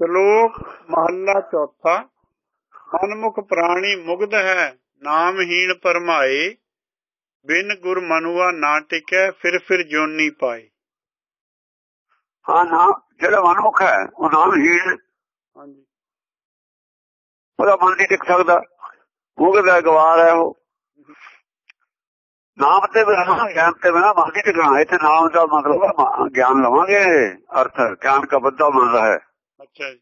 ਸ਼ਲੋਕ ਮਹੱਲਾ ਚੌਥਾ ਮਨਮੁਖ ਪ੍ਰਾਣੀ ਮੁਗਧ ਹੈ ਨਾਮਹੀਣ ਪਰਮਾਏ ਬਿਨ ਗੁਰ ਮਨੁਆ ਨਾ ਟਿਕੈ ਫਿਰ ਫਿਰ ਜੋਨੀ ਪਾਏ। ਹਾਂ ਜਿਹੜਾ ਮਨਮੁਖ ਹੈ ਉਹ ਨਾਮ ਹੀ। ਹਾਂਜੀ। ਉਹਦਾ ਮਨ ਨਹੀਂ ਟਿਕ ਸਕਦਾ। ਮੁਗਧ ਹੈ ਗਵਾਰ ਹੈ ਉਹ। ਨਾਮ ਤੇ ਬਿਨਾਂ ਗਿਆਨ ਤੇ ਬਿਨਾਂ ਮਨ ਨਹੀਂ ਟਿਕਣਾ। ਇੱਥੇ ਨਾਮ ਦਾ ਮਤਲਬ ਗਿਆਨ ਲਵਾਂਗੇ। ਅਰਥ ਗਿਆਨ ਦਾ ਮਨ ਹੈ। ਅੱਛਾ ਜੀ।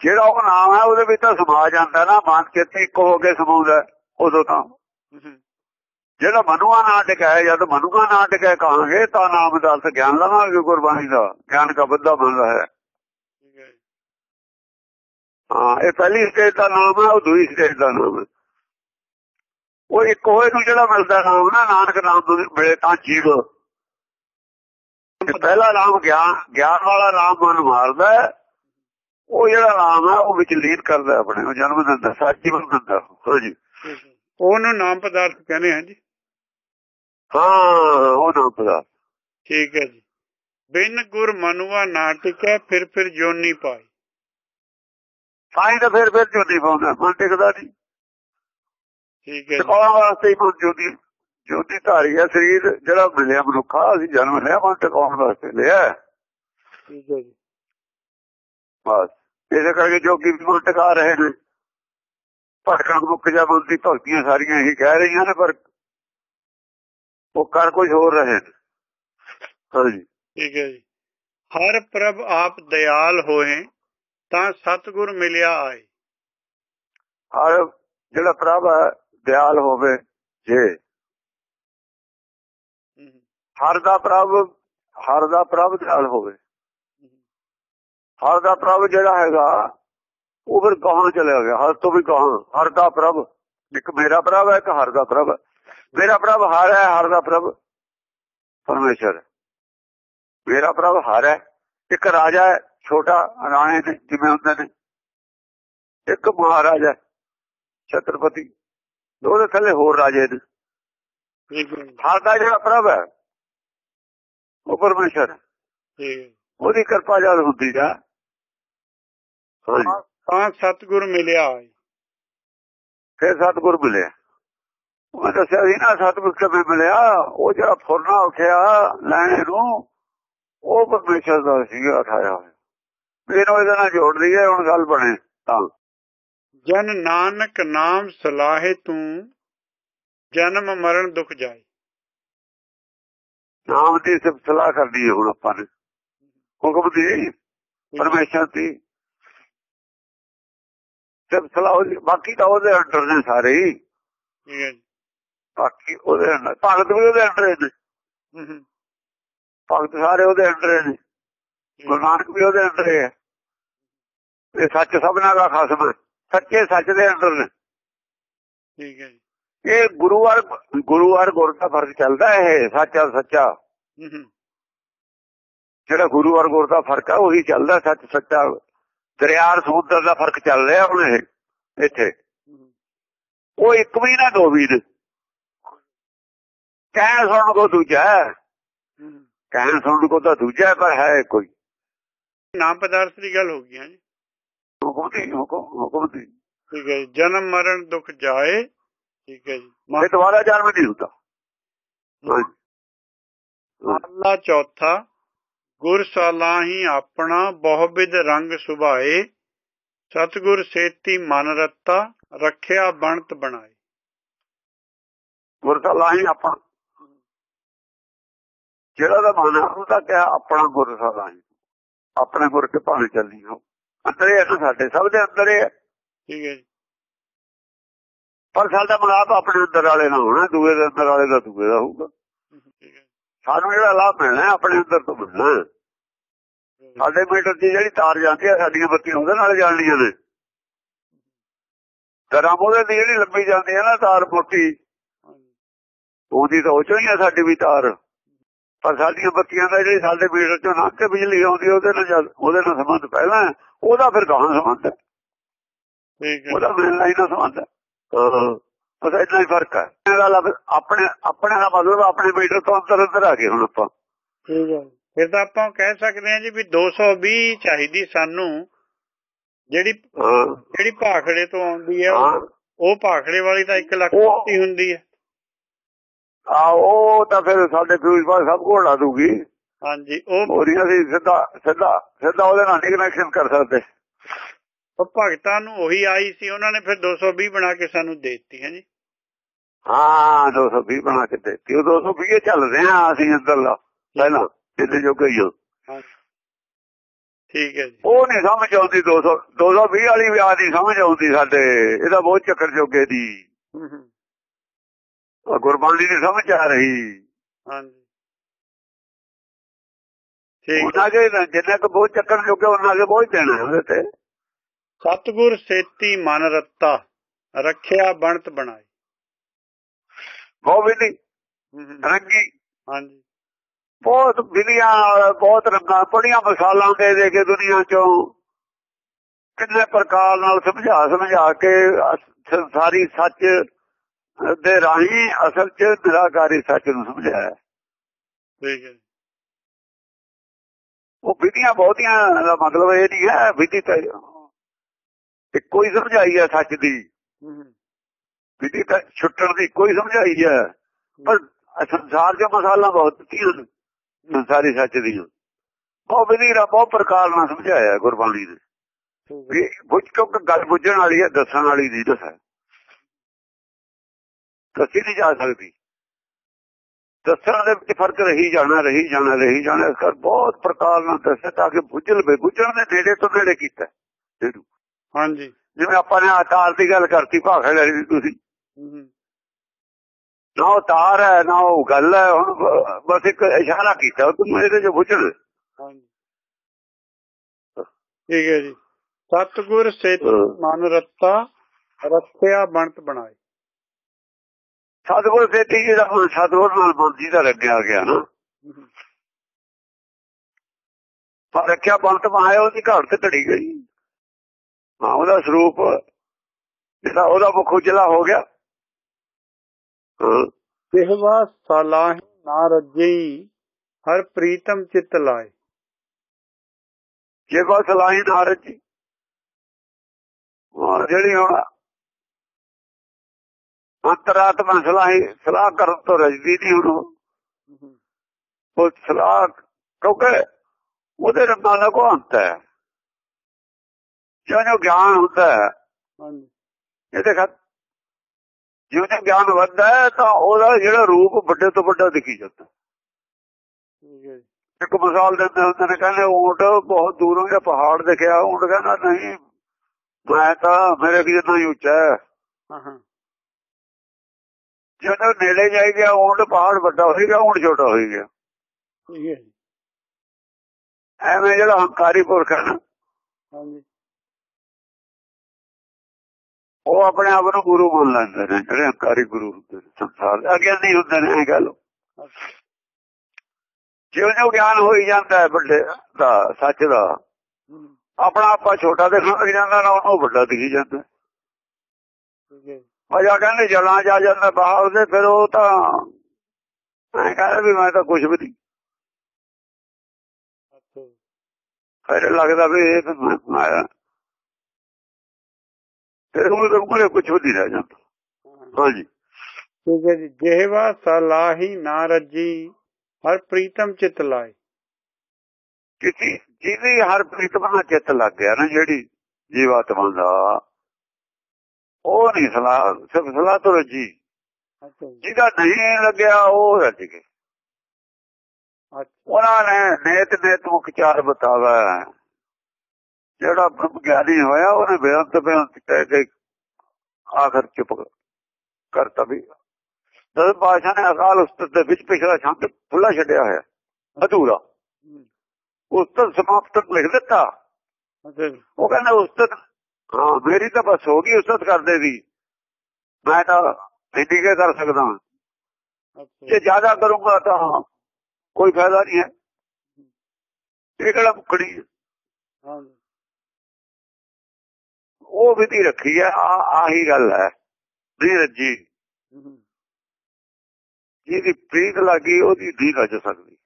ਜਿਹੜਾ ਉਹ ਨਾਮ ਹੈ ਉਹਦੇ ਵਿੱਚ ਤਾਂ ਸਮਾ ਜਾਂਦਾ ਨਾ ਮਨ ਚਿੱਤ ਇੱਕ ਹੋ ਕੇ ਸਮਾਉਂਦਾ ਉਦੋਂ ਤਾਂ। ਜਿਹੜਾ ਮਨੁਆ ਨਾ ਟਿਕਾਇਆ ਜਦ ਮਨੁਆ ਨਾ ਟਿਕਾਇਆ ਕਹਾਂਗੇ ਤਾਂ ਨਾਮ ਦਾ ਗਿਆਨ ਲਵਾਂਗੇ ਗੁਰਬਾਣੀ ਦਾ। ਗਿਆਨ ਦਾ ਬੱਧਾ ਮਨ ਹੈ। ਹੈ ਇਹ ਪਹਿਲੀ ਸਟੇਜ ਦਾ ਨਾਮ ਹੈ ਉਹ ਦੂਜੀ ਸਟੇਜ ਦਾ ਨਾਮ ਹੈ। ਉਹ ਇੱਕ ਹੋਏ ਨੂੰ ਜਿਹੜਾ ਮਿਲਦਾ ਨਾਮ ਨਾ ਨਾਨਕ ਨਾਮ ਤੋਂ ਮਿਲੇ ਤਾਂ ਜੀਵ। ਪਹਿਲਾ ਨਾਮ ਗਿਆਨ ਗਿਆਨ ਵਾਲਾ ਨਾਮ ਮਨ ਮਾਰਦਾ। ਉਹ ਜਿਹੜਾ ਨਾਮ ਹੈ ਉਹ ਵਿੱਚ ਲੀਨ ਕਰਦਾ ਆਪਣੇ ਉਹ ਜਨਮ ਦਿੰਦਾ ਸਾਚੀ ਬਣ ਦਿੰਦਾ ਹਾਂਜੀ। ਉਹਨੂੰ ਨਾਮ ਪਦਾਰਥ ਕਹਿੰਦੇ ਹਾਂ ਜੀ। ਹਾਂ ਉਹ ਨਾਮ ਪਦਾ ਠੀਕ ਹੈ ਜੀ। ਬਿਨ ਗੁਰ ਮਨੁਆ ਨਾ ਟਿਕੈ ਫਿਰ ਫਿਰ ਜੋਨੀ ਪਾਏ ਸਾਈਂ ਤਾਂ ਫਿਰ ਫਿਰ ਜੋਤੀ ਪਾਉਂਦਾ ਮਨ ਟਿਕਦਾ ਨਹੀਂ। ਠੀਕ ਹੈ ਜੀ। ਟਿਕਾਉਣ ਵਾਸਤੇ ਹੀ ਮਨ ਜੋਤੀ ਧਾਰੀ ਹੈ ਸਰੀਰ ਜਿਹੜਾ ਮਿਲਿਆ ਮਨੁੱਖਾ ਅਸੀਂ ਜਨਮ ਲਿਆ ਮਨ ਟਿਕਾਉਣ ਵਾਸਤੇ ਲਿਆ। ਠੀਕ ਹੈ ਜੀ। ਬਸ। ਇਸੇ ਕਰਕੇ ਜੋਗੀ ਵੀ ਮਨ ਟਿਕਾ ਰਹੇ ਨੇ। ਭਟਕਣ ਮੁੱਕ ਜਾ ਮਨ ਦੀ ਭਗਤੀਆਂ ਸਾਰੀਆਂ ਇਹੀ ਕਹਿ ਰਹੀਆਂ ਨੇ ਪਰ ਉਹ ਕਰ ਕੁਝ ਹੋਰ ਰਹੇ ਨੇ। ਹਾਂਜੀ। ਠੀਕ ਹੈ ਜੀ। ਹਰ ਪ੍ਰਭ ਆਪ ਦਿਆਲ ਹੋਏ ਤਾਂ ਸਤਿਗੁਰ ਮਿਲਿਆ ਆਏ। ਹਰ ਜਿਹੜਾ ਪ੍ਰਭ ਹੈ ਦਿਆਲ ਹੋਵੇ ਜੇ। ਹਰ ਦਾ ਪ੍ਰਭ ਹਰ ਦਾ ਪ੍ਰਭ ਦਿਆਲ ਹੋਵੇ। ਹਰ ਦਾ ਪ੍ਰਭ ਜਿਹੜਾ ਹੈਗਾ ਉਹ ਫਿਰ ਕਹਾਂ ਚਲਿਆ ਗਿਆ? ਹਰ ਤੋਂ ਵੀ ਕਹਾਂ ਹਰ ਦਾ ਪ੍ਰਭ। ਇੱਕ ਮੇਰਾ ਪ੍ਰਭ ਹੈ ਇੱਕ ਹਰ ਦਾ ਪ੍ਰਭ ਹੈ। ਮੇਰਾ ਪ੍ਰਭ ਹਰ ਹੈ ਹਰ ਦਾ ਪ੍ਰਭ ਪਰਮੇਸ਼ਰ ਹੈ। ਮੇਰਾ ਪ੍ਰਭ ਹਰ ਹੈ। ਇੱਕ ਰਾਜਾ ਹੈ ਛੋਟਾ ਨੇ ਜਿਵੇਂ ਹੁੰਦੇ ਨੇ। ਇੱਕ ਮਹਾਰਾਜਾ ਛਤਰਪਤੀ। ਉਹਦੇ ਥੱਲੇ ਹੋਰ ਰਾਜੇ ਨੇ। ਹੈ ਹਰ ਦਾ ਜਿਹੜਾ ਪ੍ਰਭ ਹੈ ਉਹ ਪਰਮੇਸ਼ਰ ਠੀਕ ਉਹਦੀ ਕਿਰਪਾ ਜਦ ਹੁੰਦੀ ਆ। ਤਾਂ ਸਤਿਗੁਰ ਮਿਲਿਆ। ਫਿਰ ਸਤਿਗੁਰ ਮਿਲਿਆ। ਉਹ ਦੱਸਿਆ ਸੀ ਨਾ ਸਤਿਗੁਰ ਕਿਵੇਂ ਮਿਲਿਆ? ਉਹ ਜਿਹੜਾ ਫੁਰਨਾ ਉੱਠਿਆ ਲੈਣੇ ਨੂੰ ਉਹ ਪਰਮੇਸ਼ਰ ਦਾ ਸੀਗਾ ਉਠਾਇਆ ਮੈਨੂੰ ਇਹਦੇ ਨਾਲ ਜੋੜ ਲਈਏ ਹੁਣ ਗੱਲ ਬਣੇ ਤਾਂ। ਜਨ ਨਾਨਕ ਨਾਮ ਸਲਾਹੇ ਤੂੰ ਜਨਮ ਮਰਨ ਦੁਖ ਜਾਏ। ਨਾਮ ਦੀ ਸਿਫਤ ਸਲਾਹ ਕਰਨੀ ਹੈ ਹੁਣ ਆਪਾਂ ਨੇ। ਹੁਕਮ ਦੀ ਪਰਮੇਸ਼ਰ ਦੀ। ਸਿਫਤ ਸਲਾਹ ਉਹਦੀ- ਬਾਕੀ ਤਾਂ ਉਹਦੇ ਅੰਡਰ ਨੇ ਸਾਰੇ ਹੀ। ਬਾਕੀ ਉਹਦੇ ਅੰਡਰ ਭਗਤ ਵੀ ਉਹਦੇ ਅੰਡਰ ਨੇ। ਭਗਤ ਸਾਰੇ ਉਹਦੇ ਅੰਡਰ ਨੇ। ਗੁਰੂ ਨਾਨਕ ਵੀ ਉਹਦੇ ਅੰਦਰ ਹੈ। ਇਹ ਸੱਚ ਸਭਨਾ ਦਾ ਖਾਸਮ ਸੱਚੇ ਸੱਚ ਦੇ ਅੰਦਰ ਨੇ। ਠੀਕ ਹੈ ਜੀ। ਇਹ ਗੁਰੂ ਔਰ ਗੁਰੂ ਔਰ ਗੁਰ ਦਾ ਫ਼ਰਕ ਚੱਲਦਾ ਇਹ ਸੱਚਾ ਸੱਚਾ। ਜਿਹੜਾ ਗੁਰੂ ਔਰ ਗੁਰ ਦਾ ਫ਼ਰਕ ਹੈ ਉਹੀ ਚੱਲਦਾ ਸੱਚ ਸੱਚਾ। ਦਰਿਆ ਔਰ ਸਮੁੰਦਰ ਦਾ ਫ਼ਰਕ ਚੱਲ ਰਿਹਾ ਹੁਣ ਇਹ ਇੱਥੇ। ਉਹ ਇੱਕ ਵੀ ਨਾ ਦੋ ਵੀ ਨੇ ਕਹਿਣ ਸੁਣਨ ਕੋ ਦੂਜਾ ਹੈ। ਹਮ। ਕਹਿਣ ਸੁਣਨ ਕੋ ਤਾਂ ਦੂਜਾ ਪਰ ਹੈ ਕੋਈ। ਨਾਮ ਪਦਾਰਥ ਦੀ ਗੱਲ ਹੋ ਗਈ ਹੈ ਜੀ। ਹੁਕਮ ਦੀ ਹੁਕਮ ਹੁਕਮ ਦੀ। ਠੀਕ ਹੈ ਜਨਮ ਮਰਨ ਦੁਖ ਜਾਏ ਠੀਕ ਹੈ ਜੀ। ਇਹ ਦੁਬਾਰਾ ਜਨਮ ਨਹੀਂ ਹੁੰਦਾ। ਮਹਲਾ ਚੌਥਾ ਗੁਰ ਸਲਾਹੀ ਆਪਣਾ ਬਹੁਬਿਦ ਰੰਗ ਸੁਭਾਏ ਸਤਿਗੁਰ ਸੇਤੀ ਮਨ ਰੱਤਾ ਰੱਖਿਆ ਬਣਤ ਬਣਾਏ। ਗੁਰ ਲਾਹੀ ਆਪਾਂ ਜਿਹੜਾ ਦਾ ਮਨ ਹੈ ਉਹਦਾ ਕਿਹਾ ਆਪਣਾ ਗੁਰ ਲਾਹੀ ਆਪਣੇ ਗੁਰ ਕੇ ਭਾਵੇਂ ਚੱਲੀ ਹੋ ਅੰਦਰੇ ਸਾਡੇ ਸਭ ਦੇ ਅੰਦਰ ਠੀਕ ਹੈ ਜੀ। ਪਰ ਸਾਡਾ ਮਨਾਪ ਆਪਣੇ ਅੰਦਰ ਵਾਲੇ ਨਾਲ ਹੋਣਾ ਦੂਏ ਦੇ ਅੰਦਰ ਵਾਲੇ ਦਾ ਦੂਏ ਦਾ ਹੋਊਗਾ। ਸਾਨੂੰ ਜਿਹੜਾ ਲਾਭ ਮਿਲਣਾ ਆਪਣੇ ਅੰਦਰ ਤੋਂ ਮਿਲਣਾ। ਸਾਡੇ ਮੀਟਰ ਦੀ ਜਿਹੜੀ ਤਾਰ ਜਾਂਦੀ ਹੈ ਸਾਡੀਆਂ ਬੱਤੀਆਂ ਉਹਦੇ ਨਾਲ ਜਾਣੀਆਂ ਨੇ। ਤਰਾਂ ਉਹਦੇ ਦੀ ਜਿਹੜੀ ਲੰਬੀ ਜਾਂਦੀ ਹੈ ਨਾ ਤਾਰ ਮੋਟੀ ਉਹਦੀ ਤਾਂ ਉਹ ਚੋਂ ਹੀ ਆ ਸਾਡੀ ਵੀ ਤਾਰ। ਪਰ ਸਾਡੀਆਂ ਬੱਤੀਆਂ ਦਾ ਜਿਹੜੀ ਸਾਡੇ ਮੀਟਰ ਚੋਂ ਲੰਘ ਕੇ ਬਿਜਲੀ ਆਉਂਦੀ ਉਹਦੇ ਨਾਲ ਉਹਦੇ ਨਾਲ ਸੰਬੰਧ ਪਹਿਲਾਂ ਉਹਦਾ ਫਿਰ ਗਾਹਾਂ ਸੰਬੰਧ ਹੈ ਠੀਕ ਹੈ। ਉਹਦਾ ਮੇਰੇ ਨਾਲ ਹੀ ਨਾ ਸੰਬੰਧ ਹਾਂ, ਬਸ ਇੰਨਾ ਹੀ ਫ਼ਰਕ ਹੈ ਇਹਦਾ ਲਫ਼ਜ਼ ਆਪਣੇ ਆਪਣੇ ਦਾ ਮਤਲਬ ਆਪਣੇ ਮੀਟਰ ਤੋਂ ਅੰਦਰ ਅੰਦਰ ਆ ਗਏ ਹੁਣ ਆਪਾਂ। ਠੀਕ ਹੈ ਫਿਰ ਤਾਂ ਆਪਾਂ ਕਹਿ ਸਕਦੇ ਹਾਂ ਜੀ ਵੀ 220 ਚਾਹੀਦੀ ਸਾਨੂੰ। ਜਿਹੜੀ ਜਿਹੜੀ ਭਾਖੜੇ ਤੋਂ ਆਉਂਦੀ ਹੈ। ਉਹ- ਭਾਖੜੇ ਵਾਲੀ ਤਾਂ 1 ਲੱਖ ਦੀ ਹੁੰਦੀ ਹੈ ਆ ਉਹ ਤਾਂ ਫਿਰ ਸਾਡੇ ਫਿਊਜ਼ ਬਾਅਦ ਸਭ ਕੋਲ ਲਾ ਦੂਗੀ। ਹਾਂਜੀ ਉਹ ਉਹਦੀਆਂ ਅਸੀਂ ਸਿੱਧਾ ਸਿੱਧਾ ਸਿੱਧਾ ਉਹਦੇ ਨਾਲ ਕਨੈਕਸ਼ਨ ਕਰ ਸਕਦੇ। ਉਹ ਭਗਤਾਂ ਨੂੰ ਉਹੀ ਆਈ ਸੀ ਉਹਨਾਂ ਨੇ ਫਿਰ 220 ਬਣਾ ਕੇ ਸਾਨੂੰ ਦੇ ਦਿੱਤੀ ਹੈ ਜੀ। ਹਾਂ 220 ਬਣਾ ਕੇ ਦਿੱਤੀ। ਉਹ 220 ਚੱਲਦੇ ਆ ਅਸੀਂ ਅੰਦਰਲਾ ਪਹਿਲਾਂ ਜਿੱਦੇ ਜੋ ਹਾਂਜੀ ਠੀਕ ਹੈ ਜੀ। ਉਹ ਨਹੀਂ ਸਮਝ ਆਉਂਦੀ 200 220 ਵਾਲੀ ਵੀ ਆਦੀ ਸਮਝ ਆਉਂਦੀ ਸਾਡੇ ਇਹਦਾ ਬਹੁਤ ਚੱਕਰ ਜੋਗੇ ਦੀ। ਗੁਰਬਾਣੀ ਦੀ ਸਮਝ ਆ ਰਹੀ। ਹਾਂਜੀ। ਠੀਕ ਉਹਨਾਂ ਦੇ ਜਿੰਨੇ ਕੁ ਬਹੁਤ ਚੱਕਰ ਜੋਗੇ ਉਹਨਾਂ ਦੇ ਬਹੁਤ ਦੇਣਾ ਉਹਦੇ ਤੇ। ਸਤਗੁਰ ਸੇਤੀ ਮਨ ਰੱਤਾ ਰੱਖਿਆ ਬਣਤ ਬਣਾਈ। ਬਹੁਤ ਵਿਧੀ ਰੰਗੀ। ਹਾਂਜੀ। ਬਹੁਤ ਵਿਧੀਆਂ ਬਹੁਤ ਰੰਗਾਂ ਬੜੀਆਂ ਮਿਸਾਲਾਂ ਦੇ ਦੇ ਕੇ ਦੁਨੀਆ ਚੋਂ ਕਿੰਨੇ ਪ੍ਰਕਾਰ ਨਾਲ ਸਮਝਾ ਸਮਝਾ ਕੇ ਸਾਰੀ ਸੱਚ ਦੇ ਰਾਹੀਂ ਅਸਲ ਚ ਨਿਰਾਕਾਰੀ ਸੱਚ ਨੂੰ ਸਮਝਾਇਆ। ਠੀਕ ਹੈ। ਉਹ ਵਿਧੀਆਂ ਬਹੁਤੀਆਂ ਦਾ ਮਤਲਬ ਇਹ ਨਹੀਂ ਹੈ ਵਿਧੀ ਤਾਂ ਇੱਕੋ ਹੀ ਸਮਝਾਈ ਹੈ ਸੱਚ ਦੀ। ਹੂੰ, ਹੂੰ, ਵਿਧੀ ਤਾਂ ਛੁੱਟਣ ਦੀ ਕੋਈ ਸਮਝਾਈ ਹੈ। ਪਰ ਸੰਸਾਰ ਦੇ ਮਸਾਲਾ ਬਹੁਤ ਨੇ ਸੰਸਾਰੀ ਸੱਚ ਦੀਆਂ ਉਹ ਵਿਧੀ ਦਾ ਬਹੁਤ ਪ੍ਰਕਾਰ ਨਾਲ ਸਮਝਾਇਆ ਗੁਰਬਾਣੀ ਨੇ ਵੀ ਬੁੱਝ ਕਿਉਂਕਿ ਗੱਲ ਬੁੱਝਣ ਵਾਲੀ ਹੈ ਦੱਸਣ ਵਾਲੀ ਨਹੀਂ ਦੱਸ। ਦੱਸੀ ਨਹੀਂ ਜਾ ਸਕਦੀ। ਦੱਸਣ ਦੇ ਵਿੱਚ ਫ਼ਰਕ ਰਹੀ ਜਾਣਾ ਰਹੀ ਜਾਣਾ ਰਹੀ ਜਾਣਾ ਇਸ ਕਰ ਬਹੁਤ ਪ੍ਰਕਾਰ ਨਾਲ ਦੱਸਿਆ ਤਾਂ ਕਿ ਬੁੱਝ ਲਵੇ। ਬੁੱਝਣ ਦੇ ਨੇੜੇ ਤੋਂ ਨੇੜੇ ਕੀਤਾ। ਇਹਨੂੰ। ਹਾਂਜੀ। ਜਿਵੇਂ ਆਪਾਂ ਨੇ ਆਕਾਰ ਦੀ ਗੱਲ ਕਰਤੀ ਭਾਖੜ ਵਾਲੀ ਦੀ ਤੁਸੀਂ। ਨਾ ਉਹ ਤਾਰ ਹੈ ਨਾ ਉਹ ਗੱਲ ਹੈ ਹੁਣ ਬਸ ਇੱਕ ਇਸ਼ਾਰਾ ਕੀਤਾ ਤੂੰ ਇਹਦੇ ਚ ਬੁੱਝਣ ਹਾਂਜੀ। ਠੀਕ ਹੈ ਜੀ। ਸਤਗੁਰ ਸੇਤੀ। ਮਨ ਰੱਤਾ ਰੱਖਿਆ ਬਣਤ ਬਣਾਈ ਸਤਿਗੁਰ ਸੇਤੀ ਜੀ ਦਾ ਹੁਣ ਸਤਿਗੁਰ ਨਾਲ ਮਰਜ਼ੀ ਦਾ ਲੱਗਿਆ ਗਿਆ ਨਾ। ਪਰ ਰੱਖਿਆ ਬੰਤ ਮਾਇਆ ਉਹਦੀ ਘਾਟ ਤੇ ਘੜੀ ਗਈ। ਹਾਂ ਉਹਦਾ ਸਰੂਪ ਜਿਹੜਾ ਉਹਦਾ ਮੁਖ ਉਜਲਾ ਹੋ ਗਿਆ। ਜਿਹਵਾ ਸਲਾਹ ਨਾ ਰੱਜਈ ਹਰ ਪ੍ਰੀਤਮ ਚਿਤ ਲਾਏ। ਜੇ ਕੋ ਸਲਾਹੀ ਨਾਰਦ ਜੀ ਹਾਂ, ਜਿਹੜੀ ਹੁਣ ਅੰਤਰਾਤਮਾ ਸਲਾਹੀ ਸਲਾਹ ਕਰਨ ਤੋਂ ਰਜਦੀ ਨਹੀਂ ਹੁਣ ਉਹ। ਸਲਾਹ ਕਿਉਂਕਿ ਉਹਦੇ ਰੰਗਾਂ ਦਾ ਕੋ ਅੰਤ ਹੈ। ਜਿਉਂ ਜਿਉਂ ਗਿਆਨ ਹੁੰਦਾ ਹੈ ਹਾਂਜੀ। ਇਹਦੇ ਖਤ ਜਿਉਂ ਜਿਉਂ ਗਿਆਨ ਵੱਧਦਾ ਹੈ ਤਾਂ ਉਹਦਾ ਜਿਹੜਾ ਰੂਪ ਵੱਡੇ ਤੋਂ ਵੱਡਾ ਦਿਖੀ ਜਾਂਦਾ। ਠੀਕ ਹੈ ਜੀ। ਇੱਕ ਮਿਸਾਲ ਦਿੰਦੇ ਹੁੰਦੇ ਨੇ ਕਹਿੰਦੇ ਊਂਟ ਬਹੁਤ ਦੂਰੋਂ ਜਿਹਾ ਪਹਾੜ ਦਿਖਿਆ ਊਂਟ ਕਹਿੰਦਾ ਨਹੀਂ ਮੈਂ ਤਾਂ ਮੇਰੇ ਕੀ ਜਿੰਨਾ ਹੀ ਉੱਚਾ ਹੈ। ਜਦੋਂ ਨੇੜੇ ਜਾਈ ਗਿਆ ਊਂਟ ਪਹਾੜ ਵੱਡਾ ਹੋ ਗਿਆ ਊਂਟ ਛੋਟਾ ਹੋ ਗਿਆ। ਜੀ। ਐਵੇਂ ਜਿਹੜਾ ਹੰਕਾਰੀ ਪੁਰਖ ਹੈ ਹਾਂਜੀ। ਉਹ ਆਪਣੇ ਆਪ ਨੂੰ ਗੁਰੂ ਮੰਨ ਲੈਂਦੇ ਨੇ ਜਿਹੜੇ ਹੰਕਾਰੀ ਗੁਰੂ ਹੁੰਦੇ ਨੇ ਸੰਸਾਰ ਦੇ। ਅਗਿਆਨੀ ਹੁੰਦੇ ਨੇ ਇਹ ਗੱਲ ਜਿਉਂ ਜਿਉਂ ਗਿਆਨ ਹੋਈ ਜਾਂਦਾ ਹੈ ਵੱਡੇ ਦਾ ਸੱਚ ਦਾ ਆਪਣਾ ਆਪਾ ਛੋਟਾ ਦਿਖਣ ਲੱਗ ਜਾਂਦਾ ਨਾ ਉਹਨੂੰ ਵੱਡਾ ਦਿਖੀ ਜਾਂਦਾ। ਅਜਾ ਕਹਿੰਦੇ ਜਲਾਂ ਜਾ ਜਾਂਦਾ ਬਾਹਰ ਦੇ ਫਿਰ ਉਹ ਤਾਂ ਮੈਂ ਕਹਿੰਦਾ ਵੀ ਮੈਂ ਤਾਂ ਕੁਝ ਵੀ ਨਹੀਂ। ਫਿਰ ਲੱਗਦਾ ਵੀ ਇਹ ਫਿਰ ਉਹ ਕੋਲੇ ਕੁਝ ਵੀ ਨਹੀਂ ਰਹਿ ਜਾਂਦਾ। ਹਾਂਜੀ। ਠੀਕ ਹੈ ਜੀ ਜਿਹਵਾ ਸਲਾਹੀ ਨਾ ਰੱਜੀ ਹਰ ਪ੍ਰੀਤਮ ਚਿਤ ਲਾਏ। ਕਿਤੇ ਜਿਹਦੀ ਹਰ ਪ੍ਰੀਤਮਾ ਨਾਲ ਚਿੱਤ ਲੱਗ ਗਿਆ ਨਾ ਜਿਹੜੀ ਜੀਵਾਤਮਾ ਦਾ ਉਹ ਨਹੀਂ ਸਲਾਹ ਸਿਰਫ ਸਲਾਹ ਤੋਂ ਰੱਜੀ। ਜਿਹਦਾ ਨਹੀਂ ਲੱਗਿਆ ਉਹ ਰੱਜ ਅੱਛਾ। ਉਹਨਾਂ ਨੇ ਨੇਤ ਨੇਤ ਮੁਖ ਚਾਰ ਬਤਾਵਾ ਜਿਹੜਾ ਬ੍ਰਹਮ ਗਿਆਨੀ ਹੋਇਆ ਉਹਨੇ ਬੇਅੰਤ ਬੇਅੰਤ ਕਹਿ ਕੇ ਆਖਰ ਚੁੱਪ ਕਰਤਾ ਵੀ। ਦਸ ਬਾਸ਼ਾ ਨੇ ਅਕਾਲ ਉਸਤਤ ਦੇ ਵਿੱਚ ਪਿਛਲਾ ਛੰਦ ਖੁੱਲਾ ਛੱਡਿਆ ਹੋਇਆ ਅਧੂਰਾ ਉਸਤਤ ਸਮਾਪਤ ਲਿਖ ਦਿੱਤਾ। ਉਹ ਕਹਿੰਦਾ ਉਸਤਤ ਹਾਂ ਮੇਰੀ ਤਾਂ ਬਸ ਹੋ ਗਈ ਉਸਤਤ ਕਰਦੇ ਦੀ। ਮੈਂ ਤਾਂ ਇੰਨੀ ਕੇ ਕਰ ਸਕਦਾ ਜੇ ਜ਼ਿਆਦਾ ਕਰੂੰਗਾ ਤਾਂ ਕੋਈ ਫਾਇਦਾ ਨਹੀਂ ਹੈ। ਇਹ ਕਿਹੜਾ ਮੁਕੜੀ ਹੈ। ਉਹ ਵਿਧੀ ਰੱਖੀ ਹੈ ਆ ਆਹੀ ਗੱਲ ਹੈ। ਨਹੀਂ ਰੱਜੀ ਹੂੰ, ਹੂੰ, ਜਿਹਦੀ ਪ੍ਰੀਤ ਲੱਗੀ ਉਹਦੀ ਦੀ ਰੱਜ ਸਕਦੀ।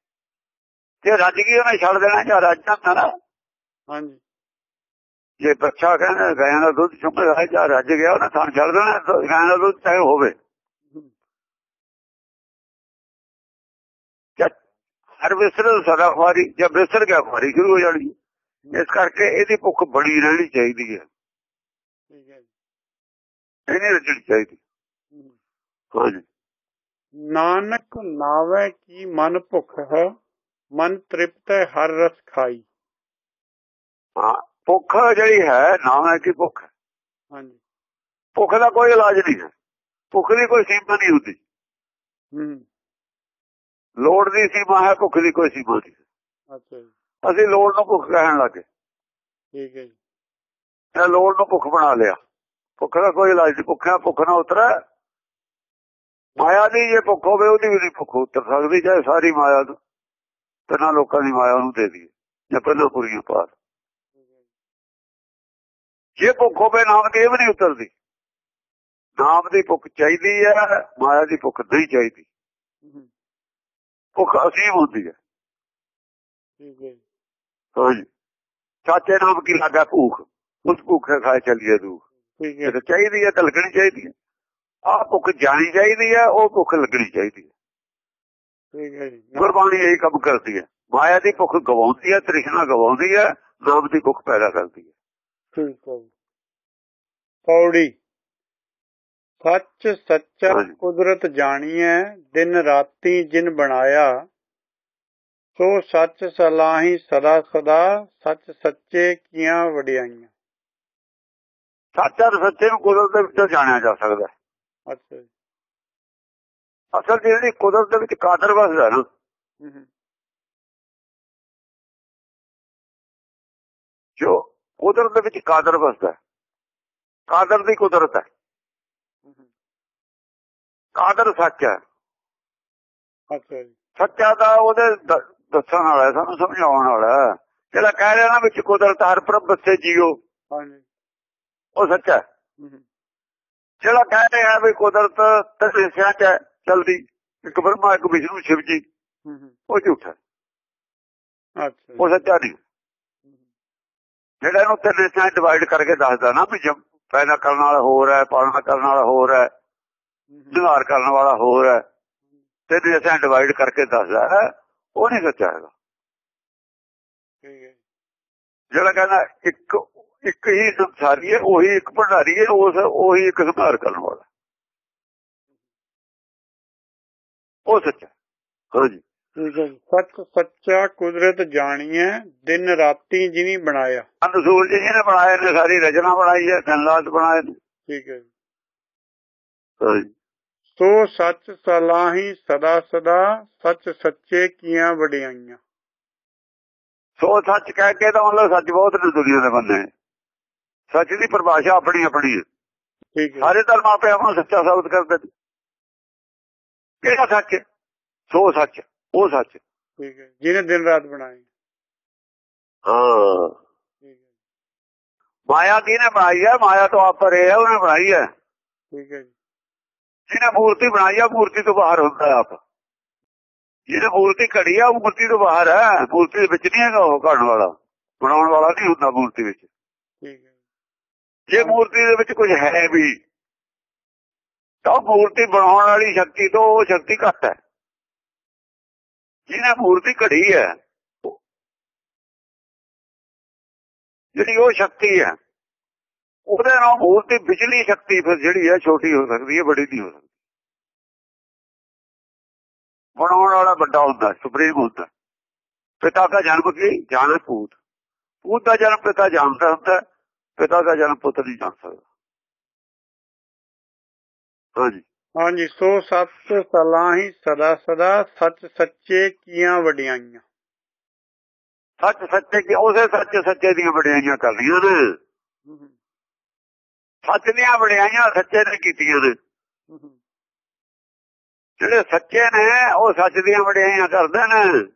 ਜੇ ਰੱਜ ਗਈ ਉਹਨੇ ਛੱਡ ਦੇਣਾ ਜਾਂ ਰੱਜ ਜਾਂਦਾ ਨਾ। ਹਾਂਜੀ। ਜੇ ਬੱਚਾ ਕਹਿੰਦਾ ਗਾਇਆਂ ਦਾ ਦੁੱਧ ਚੁੰਮਦਾ ਜਾਂ ਰੱਜ ਗਿਆ ਉਹਨੇ ਥਾਂ ਛੱਡ ਦੇਣਾ ਗਾਇਆਂ ਦਾ ਦੁੱਧ ਚਾਹੇ ਹੋਵੇ। ਹਰ ਵਿਸਰ ਸਦਾ ਖਵਾਰੀ ਜਦ ਵਿਸਰ ਗਿਆ ਖਵਾਰੀ ਸ਼ੁਰੂ ਹੋ ਜਾਣੀ। ਇਸ ਕਰਕੇ ਇਹਦੀ ਭੁੱਖ ਬੜੀ ਰਹਿਣੀ ਚਾਹੀਦੀ ਹੈ। ਠੀਕ ਹੈ ਜੀ ਇਹਨੇ ਰੱਜਣੀ ਚਾਹੀਦੀ ਹਮ। ਹਾਂਜੀ ਨਾਨਕ ਨਾਵੇ ਕੀ ਮਨ ਭੁਖ ਹੈ ਮਨ ਤ੍ਰਿਪਤ ਹੈ ਹਰ ਰਸ ਖਾਈ ਹਾਂ ਭੁੱਖ ਜਿਹੜੀ ਹੈ ਨਾਮ ਹੈ ਕਿ ਭੁੱਖ ਹੈ। ਹਾਂਜੀ ਭੁੱਖ ਦਾ ਕੋਈ ਇਲਾਜ ਨਹੀਂ ਹੈ ਭੁੱਖ ਦੀ ਕੋਈ ਸੀਮਾ ਨਹੀਂ ਹੁੰਦੀ ਹੂੰ ਲੋੜ ਦੀ ਸੀਮਾ ਹੈ ਭੁੱਖ ਦੀ ਕੋਈ ਸੀਮਾ ਨਹੀਂ ਅੱਛਾ ਜੀ ਅਸੀਂ ਲੋੜ ਨੂੰ ਭੁੱਖ ਕਹਿਣ ਲੱਗੇ। ਠੀਕ ਹੈ ਜੀ। ਇਹ ਲੋੜ ਨੂੰ ਭੁੱਖ ਬਣਾ ਲਿਆ। ਭੁੱਖ ਦਾ ਕੋਈ ਇਲਾਜ ਨਹੀਂ। ਭੁੱਖਿਆ ਭੁੱਖ ਨਾ ਉਤਰੈ। ਮਾਇਆ ਦੀ ਜੇ ਭੁੱਖ ਹੋਵੇ ਉਹਦੀ ਵੀ ਨਹੀਂ ਭੁੱਖ ਉਤਰ ਸਕਦੀ ਚਾਹੇ ਸਾਰੀ ਮਾਇਆ ਨੂੰ। ਤਿੰਨਾਂ ਲੋਕਾਂ ਦੀ ਮਾਇਆ ਉਹਨੂੰ ਦੇ ਦਈਏ ਜਾਂ ਪਹਿਲਾਂ ਪੂਰੀਆਂ ਪਾਰ ਜੇ ਭੁੱਖ ਹੋਵੇ ਨਾਮ ਦੀ ਇਹ ਵੀ ਨਹੀਂ ਉਤਰਦੀ। ਨਾਮ ਦੀ ਭੁੱਖ ਚਾਹੀਦੀ ਹੈ ਮਾਇਆ ਦੀ ਭੁੱਖ ਨਹੀਂ ਚਾਹੀਦੀ। ਭੁੱਖ ਅਸੀਮ ਹੁੰਦੀ ਹੈ। ਠੀਕ ਹੈ। ਜੀ ਹਾਂਜੀ। ਸਾਚੇ ਨਾਮ ਕੀ ਲੱਗਾ? ਭੁੱਖ। ਉਸ ਭੁੱਖੇ ਖਾਏ ਚੱਲੀਏ ਤੂੰ ਠੀਕ ਹੈ। ਚਾਹੀਦੀ ਹੈ ਤਾਂ ਲੱਗਣੀ ਚਾਹੀਦੀ ਹੈ। ਆਹ ਭੁੱਖ ਜਾਣੀ ਚਾਹੀਦੀ ਹੈ ਉਹ ਭੁੱਖ ਲੱਗਣੀ ਚਾਹੀਦੀ ਹੈ। ਠੀਕ ਹੈ ਜੀ। ਗੁਰਬਾਣੀ ਇਹੀ ਕੰਮ ਕਰਦੀ ਹੈ। ਮਾਇਆ ਦੀ ਭੁੱਖ ਗਵਾਉਂਦੀ ਹੈ ਤ੍ਰਿਸ਼ਨਾ ਗਵਾਉਂਦੀ ਹੈ ਨਾਮ ਦੀ ਭੁੱਖ ਪੈਦਾ ਕਰਦੀ ਹੈ। ਠੀਕ ਹੈ ਪੌੜੀ। ਸੱਚ ਸੱਚਾ। ਕੁਦਰਤ ਜਾਣੀਐ ਦਿਨ ਰਾਤੀ ਜਿਨ ਬਣਾਇਆ ਸੋ ਸੱਚ ਸਲਾਹੀ ਸਦਾ ਸਦਾ ਸੱਚ ਸੱਚੇ ਕੀਆਂ ਵਡਿਆਈਆਂ। ਸੱਚਾ ਤੇ ਸੱਚੇ ਨੂੰ ਕੁਦਰਤ ਦੇ ਵਿੱਚੋਂ ਜਾਣਿਆ ਜਾ ਸਕਦਾ ਹੈ। ਅੱਛਾ ਜੀ। ਅਸਲ ਜਿਹੜੀ ਕੁਦਰਤ ਦੇ ਵਿੱਚ ਕਾਦਰ ਵਸਦਾ ਨਾ ਜੋ ਕੁਦਰਤ ਦੇ ਵਿੱਚ ਕਾਦਰ ਵਸਦਾ ਕਾਦਰ ਦੀ ਕੁਦਰਤ ਹੈ। ਕਾਦਰ ਸੱਚ ਹੈ। ਅੱਛਾ ਜੀ। ਸੱਚਾ ਤਾਂ ਉਹਦੇ ਦ- ਦੱਸਣ ਵਾਲਾ ਸਾਨੂੰ ਸਮਝਾਉਣ ਵਾਲਾ। ਜਿਹੜਾ ਕਹਿ ਰਿਹਾ ਨਾ ਵਿੱਚ ਕੁਦਰਤ ਹਰ ਪ੍ਰਭ ਬੱਸੇ ਜੀਓ। ਹਾਂਜੀ। ਉਹ ਸੱਚਾ ਜਿਹੜਾ ਕਹਿ ਰਿਹਾ ਵੀ ਕੁਦਰਤ ਤੇ ਹਿੱਸਿਆਂ 'ਚ ਚਲਦੀ ਇੱਕ ਬ੍ਰਹਮਾ ਇੱਕ ਵਿਸ਼ਨੂੰ ਸ਼ਿਵ ਜੀ ਉਹ ਝੂਠਾ ਅੱਛਾ ਉਹ ਸੱਚਾ ਨਹੀਂ। ਜਿਹੜਾ ਇਹਨੂੰ 'ਚ ਡਿਵਾਈਡ ਕਰਕੇ ਦੱਸਦਾ ਨਾ ਵੀ ਜਮ ਪੈਦਾ ਕਰਨ ਵਾਲਾ ਹੋਰ ਹੈ ਪਾਲਣਾ ਕਰਨ ਵਾਲਾ ਹੋਰ ਹੈ ਨਿਵਾਰ ਕਰਨ ਵਾਲਾ ਹੋਰ ਹੈ ਤਿੰਨ ਹਿੱਸਿਆਂ ਡਿਵਾਈਡ ਕਰਕੇ ਦੱਸਦਾ ਉਹ ਨਹੀਂ ਸੱਚਾ ਹੈਗਾ। ਠੀਕ ਹੈ ਜਿਹੜਾ ਕਹਿੰਦਾ ਇੱਕ ਇੱਕ ਹੀ ਸੰਸਾਰੀ ਹੈ ਉਹੀ ਇੱਕ ਭੰਡਾਰੀ ਹੈ ਉਸ ਉਹੀ ਇੱਕ ਸੰਭਾਰ ਕਰਨ ਵਾਲਾ। ਉਹ ਸੱਚਾ ਹਾਂਜੀ। ਸੱਚ ਸੱਚਾ ਕੁਦਰਤ ਜਾਣੀਐ ਦਿਨ ਰਾਤੀ ਜਿਨੀ ਬਣਾਇਆ। ਅੰਨ ਸੂਰਜ ਜੀ ਨੇ ਬਣਾਏ ਨੇ ਸਾਰੀ ਰਚਨਾ ਬਣਾਈ ਹੈ ਦਿਨ ਰਾਤ ਬਣਾਏ ਨੇ ਠੀਕ ਹੈ ਜੀ। ਸੋ ਸੱਚ ਸਲਾਹੀ ਸਦਾ ਸਦਾ ਸੱਚ ਸੱਚੇ ਕੀਆਂ ਵਡਿਆਈਆਂ। ਸੋ ਸੱਚ ਕਹਿ ਕੇ ਤਾਂ ਮਤਲਬ ਸੱਚ ਬਹੁਤ ਨੇ ਦੁਨੀਆ ਦੇ ਬੰਦੇ। ਸੱਚ ਦੀ ਪਰਿਭਾਸ਼ਾ ਆਪਣੀ ਆਪਣੀ ਹੈ। ਠੀਕ ਹੈ। ਸਾਰੇ ਧਰਮ ਆਪੇ ਆਪ ਨੂੰ ਸੱਚਾ ਸਾਬਤ ਕਰਦੇ ਨੇ। ਕਿਹੜਾ ਸੱਚ? ਸੋ ਸੱਚ ਉਹ ਸੱਚ ਠੀਕ ਹੈ। ਜਿਹਨੇ ਦਿਨ ਰਾਤ ਬਣਾਏ ਹਾਂ। ਮਾਇਆ ਕਿਹਨੇ ਬਣਾਈ ਹੈ? ਮਾਇਆ ਤੋਂ ਆਪ ਪਰੇ ਹੈ ਉਹਨੇ ਬਣਾਈ ਹੈ। ਠੀਕ ਹੈ ਜੀ। ਜਿਹਨੇ ਮੂਰਤੀ ਬਣਾਈ ਆ ਮੂਰਤੀ ਤੋਂ ਬਾਹਰ ਹੁੰਦਾ ਆਪ। ਜਿਹਨੇ ਮੂਰਤੀ ਘੜੀ ਆ ਉਹ ਮੂਰਤੀ ਤੋਂ ਬਾਹਰ ਹੈ। ਮੂਰਤੀ ਦੇ ਵਿੱਚ ਨਹੀਂ ਹੈਗਾ ਉਹ ਘੜਨ ਵਾਲਾ। ਬਣਾਉਣ ਵਾਲਾ ਨਹੀਂ ਹੁੰਦਾ ਮੂਰਤੀ ਵਿੱਚ। ਠੀਕ ਹੈ। ਜੇ ਮੂਰਤੀ ਦੇ ਵਿੱਚ ਕੁਝ ਹੈ ਵੀ, ਤਾਂ ਉਹ ਮੂਰਤੀ ਬਣਾਉਣ ਵਾਲੀ ਸ਼ਕਤੀ ਤੋਂ ਉਹ ਸ਼ਕਤੀ ਘੱਟ ਹੈ। ਜਿਹਨੇ ਮੂਰਤੀ ਘੜੀ ਹੈ, ਜਿਹੜੀ ਉਹ ਸ਼ਕਤੀ ਹੈ, ਉਹਦੇ ਨਾਲ ਮੂਰਤੀ ਬਿਜਲੀ ਸ਼ਕਤੀ ਫਿਰ ਜਿਹੜੀ ਹੈ ਛੋਟੀ ਹੋ ਸਕਦੀ ਹੈ ਬੜੀ ਨਹੀਂ ਹੋ ਸਕਦੀ। ਬਣਾਉਣ ਵਾਲਾ ਵੱਡਾ ਹੁੰਦਾ, ਸੁਪਰੀਮ ਹੁੰਦਾ। ਪਿਤਾ ਦਾ ਜਨਮ ਕੀ? ਜਾਣੇ ਪੂਤ ਪੂਤ ਦਾ ਜਨਮ ਪਿਤਾ ਜਾਣਦਾ ਹੁੰਦਾ। ਪਿਤਾ ਦਾ ਜਨਮ ਪੁੱਤ ਨਹੀਂ ਜਾਣ ਸਕਦਾ। ਹਾਂਜੀ। ਹਾਂਜੀ ਸੋ ਸੱਚ ਸਲਾਹੀ ਸਦਾ ਸਦਾ ਸੱਚ ਸੱਚੇ ਕੀਆਂ ਵਡਿਆਈਆਂ। ਸੱਚ ਸੱਚੇ ਕੀ ਉਸੇ ਸੱਚ ਸੱਚੇ ਦੀਆਂ ਵਡਿਆਈਆਂ ਕਰਦੀਆਂ ਨੇ। ਸੱਚ ਦੀਆਂ ਵਡਿਆਈਆਂ ਸੱਚੇ ਨੇ ਕੀਤੀਆਂ ਨੇ। ਜਿਹੜੇ ਸੱਚੇ ਨੇ ਉਹ ਸੱਚ ਦੀਆਂ ਵਡਿਆਈਆਂ ਕਰਦੇ ਨੇ।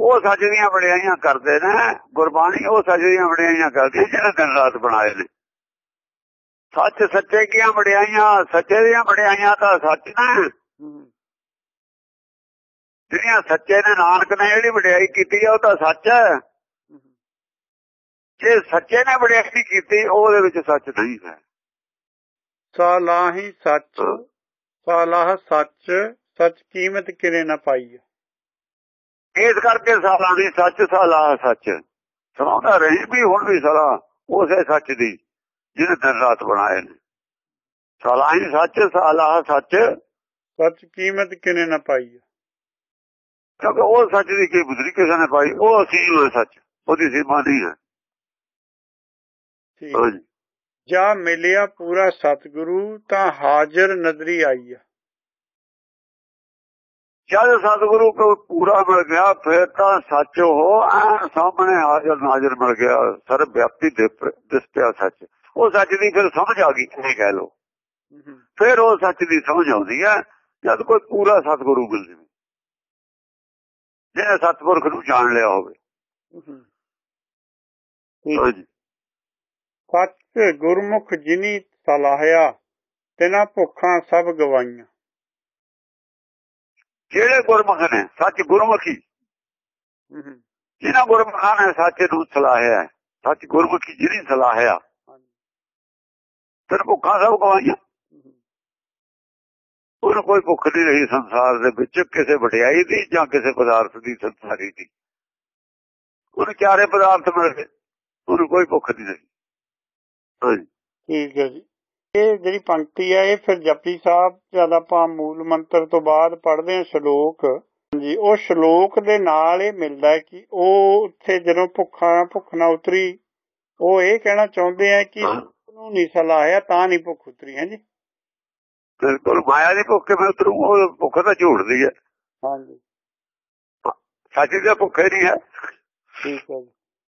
ਉਹ ਸੱਚ ਦੀਆਂ ਵਡਿਆਈਆਂ ਕਰਦੇ ਨੇ ਗੁਰਬਾਣੀ ਉਹ ਸੱਚ ਦੀਆਂ ਵਡਿਆਈਆਂ ਕਰਦੀ ਜਿਹੜੇ ਦਿਨ ਰਾਤ ਬਣਾਏ ਨੇ। ਸੱਚ ਸੱਚੇ ਕੀਆਂ ਵਡਿਆਈਆਂ ਸੱਚੇ ਦੀਆਂ ਵਡਿਆਈਆਂ ਤਾਂ ਸੱਚ ਨੇ। ਜਿਹੜੀਆਂ ਸੱਚੇ ਨੇ ਨਾਨਕ ਨੇ ਜਿਹੜੀ ਵਡਿਆਈ ਕੀਤੀ ਆ ਉਹ ਤਾਂ ਸੱਚ ਹੈ। ਜੇ ਸੱਚੇ ਨੇ ਵਡਿਆਈ ਕੀਤੀ ਉਹਦੇ ਵਿੱਚ ਸੱਚ ਨਹੀਂ ਹੈ। ਸਾਲਾਹੀ ਸੱਚ ਸਾਲਾਹ ਸੱਚ ਸੱਚ ਕੀਮਤ ਕਿਰੇ ਨਾ ਪਾਈ ਇਸ ਕਰਕੇ ਸਾਲਾਂ ਦੀ ਸੱਚ ਸਾਲਾ ਸੱਚ। ਸੁਣਾਉਂਦਾ ਰਹੀ ਵੀ ਹੁਣ ਵੀ ਸਲਾ ਉਸੇ ਸੱਚ ਦੀ ਜਿਹਨੇ ਦਿਨ ਰਾਤ ਬਣਾਏ ਨੇ। ਸਾਲਾਂ ਹੀ ਸੱਚ ਸਾਲਾ ਸੱਚ। ਸੱਚ ਕੀਮਤ ਕਿਨੇ ਨਾ ਪਾਈ ਕਿਉਂਕਿ ਉਹ ਸੱਚ ਦੀ ਕੀ ਬੁੱਧੀ ਕਿਸੇ ਨੇ ਪਾਈ ਉਹ ਅਸੀਲ ਸੱਚ। ਉਹਦੀ ਸੀਮਾ ਨਹੀਂ ਹੈ। ਠੀਕ। ਜਾ ਮਿਲਿਆ ਪੂਰਾ ਸਤਿਗੁਰੂ ਤਾਂ ਹਾਜ਼ਰ ਨਜ਼ਰੀ ਆਈ ਆ। ਜਦ ਸਤਿਗੁਰੂ ਕੋ ਪੂਰਾ ਮਿਲ ਗਿਆ ਫਿਰ ਤਾਂ ਸੱਚ ਉਹ ਐਨ ਸਾਹਮਣੇ ਹਾਜ਼ਰ ਨਾਜ਼ਰ ਮਿਲ ਗਿਆ ਸਰਬ ਵਿਆਪੀ ਦਿਸ ਪਿਆ ਸੱਚ। ਉਹ ਸੱਚ ਦੀ ਫਿਰ ਸਮਝ ਆ ਗਈ ਇਹ ਕਹਿ ਲੋ ਫਿਰ ਉਹ ਸੱਚ ਦੀ ਸਮਝ ਆਉਂਦੀ ਹੈ ਜਦ ਕੋਈ ਪੂਰਾ ਸਤਿਗੁਰੂ ਮਿਲ ਜਾਵੇ। ਜਿਹਨੇ ਸਤਿਪੁਰਖ ਨੂੰ ਜਾਣ ਲਿਆ ਹੋਵੇ। ਸੱਚ ਗੁਰਮੁਖ ਜਿਨੀ ਸਲਾਹਿਆ ਤਿਨਾ ਭੁੱਖਾਂ ਸਭ ਗਵਾਈਆਂ। ਜਿਹੜੇ ਗੁਰਮੁਖ ਨੇ? ਸੱਚ ਗੁਰਮੁਖੀ। ਜਿਹਨਾਂ ਗੁਰਮੁਖਾਂ ਨੇ ਸੱਚ ਨੂੰ ਸਲਾਹਿਆ ਸੱਚ ਗੁਰਮੁਖੀ ਜਿਹਨੀ ਸਲਾਹਿਆ। ਫਿਰ ਭੁੱਖਾਂ ਸਭ ਗਵਾਈਆਂ ਉਹਨੂੰ ਕੋਈ ਭੁੱਖ ਨਹੀਂ ਰਹੀ ਸੰਸਾਰ ਦੇ ਵਿੱਚ ਕਿਸੇ ਵਡਿਆਈ ਦੀ ਜਾਂ ਕਿਸੇ ਪਦਾਰਥ ਦੀ ਸੰਸਾਰੀ ਦੀ। ਉਹਨੂੰ ਚਾਰੇ ਪਦਾਰਥ ਮਿਲ ਗਏ ਉਹਨੂੰ ਕੋਈ ਭੁੱਖ ਨਹੀਂ ਰਹੀ। ਹਾਂਜੀ। ਠੀਕ ਹੈ ਜੀ। ਇਹ ਜਿਹੜੀ ਪੰਕਤੀ ਹੈ ਇਹ ਫਿਰ ਜਪਜੀ ਸਾਹਿਬ ਜਦ ਆਪਾਂ ਮੂਲ ਮੰਤਰ ਤੋਂ ਬਾਅਦ ਪੜ੍ਹਦੇ ਹਾਂ ਸ਼ਲੋਕ ਜੀ ਉਹ ਸ਼ਲੋਕ ਦੇ ਨਾਲ ਇਹ ਮਿਲਦਾ ਕਿ ਉਹ ਉੱਥੇ ਜਦੋਂ ਭੁੱਖਾ ਭੁੱਖ ਨਾ ਉਤਰੀ ਉਹ ਇਹ ਕਹਿਣਾ ਚਾਹੁੰਦੇ ਆ ਕਿ ਨੂੰ ਨਹੀਂ ਸਲਾਹਿਆ ਤਾਂ ਨਹੀਂ ਭੁੱਖ ਉਤਰੀ ਹੈ ਜੀ ਬਿਲਕੁਲ ਮਾਇਆ ਦੀ ਭੁੱਖ ਕਿਵੇਂ ਉਤਰੂ ਉਹ ਭੁੱਖ ਤਾਂ ਝੂਠਦੀ ਹੈ। ਹਾਂਜੀ। ਸੱਚ ਦੀ ਭੁੱਖ ਨਹੀਂ ਹੈ। ਠੀਕ ਹੈ ਜੀ।